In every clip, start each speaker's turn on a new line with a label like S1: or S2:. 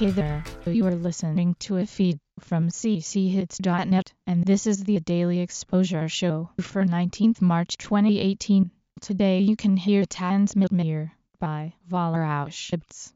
S1: Hey there, you are listening to a feed from cchits.net, and this is the Daily Exposure Show for 19th March 2018. Today you can hear Tans Mitmir by Valerauschips.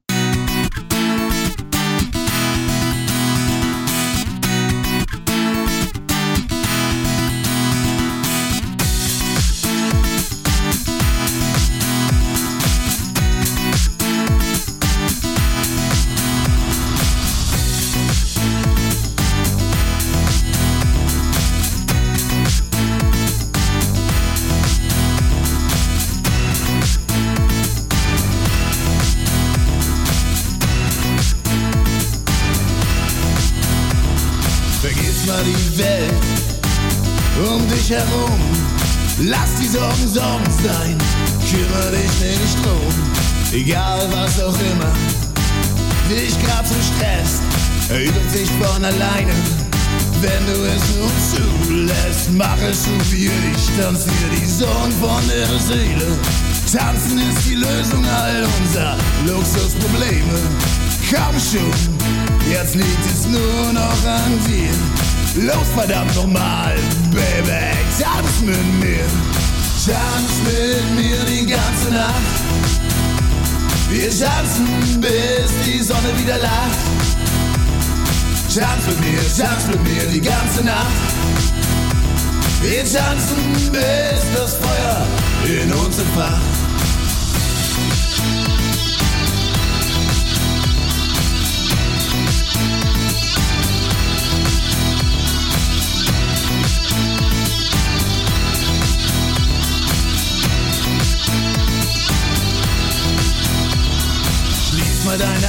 S2: Vergiss mal die Welt um dich herum. Lass die Sorgen Sorgen sein, kümmere dich nicht drum. Egal was auch immer dich grad so stresst, erübt sich von alleine. Wenn du es nur zulässt, mach es so wie ich, tanz dir die Sorgen von der Seele. Tanzen ist die Lösung all unserer Luxusprobleme. Komm schon, jetzt liegt es nur noch an dir. Los, verdammt nochmal, Baby, tanz mit mir. Tanz mit mir die ganze Nacht. Wir tanzen, bis die Sonne wieder lacht. Tanz mit mir, tanz mit mir die ganze Nacht. Wir tanzen, bis das Feuer in uns entfacht.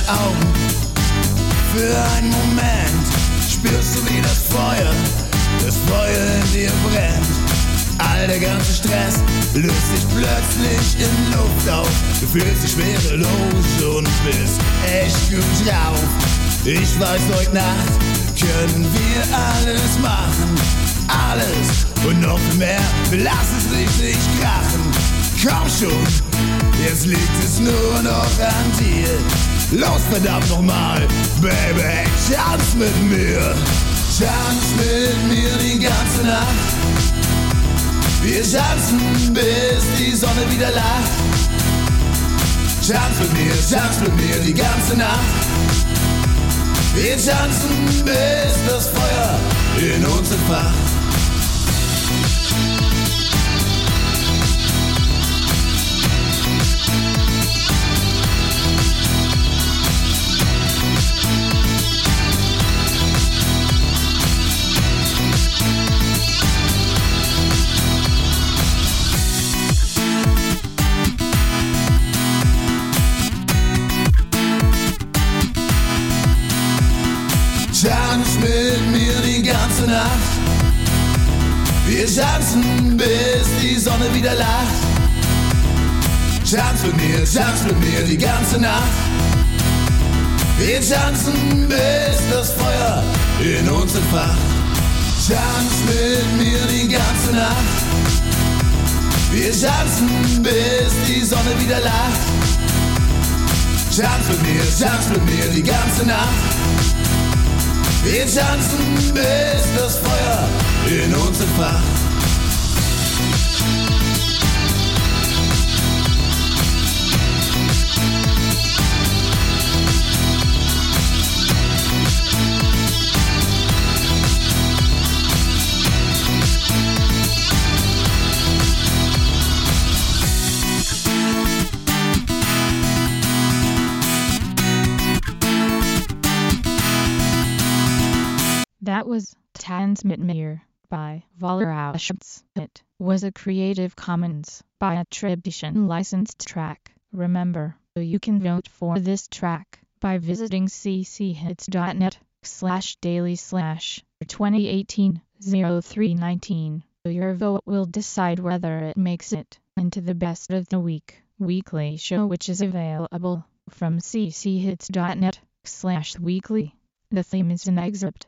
S2: Augen für einen Moment. Spürst du wie das Feuer, das Feuer in dir brennt. All der ganze Stress löst sich plötzlich in Luft auf. Du fühlst dich schwerelos und bist echt gut drauf. Ich weiß, heute Nacht können wir alles machen. Alles und noch mehr. Lassen es richtig krachen. Komm schon, jetzt liegt es nur noch an dir. Los, verdammt nochmal, Baby, tanz mit mir. Tanz mit mir die ganze Nacht. Wir tanzen, bis die Sonne wieder lacht. Tanz mit mir, tanz mit mir die ganze Nacht. Wir tanzen, bis das Feuer in uns entfacht. Ganze Nacht. Wir tanzen, bis die Sonne wieder lacht. Tanz mit mir, tanz mit mir die ganze Nacht. Wir tanzen, bis das Feuer in uns entfacht. Tanz mit mir die ganze Nacht. Wir tanzen, bis die Sonne wieder lacht. Tanz mit mir, tanz mit mir die ganze Nacht. Wir tanzen, bis das Feuer in uns entfacht.
S1: That was Transmitmir by Valerauschips. It was a Creative Commons by attribution licensed track. Remember, you can vote for this track by visiting cchits.net slash daily slash 2018 0319. Your vote will decide whether it makes it into the best of the week weekly show which is available from cchits.net slash weekly. The theme is an excerpt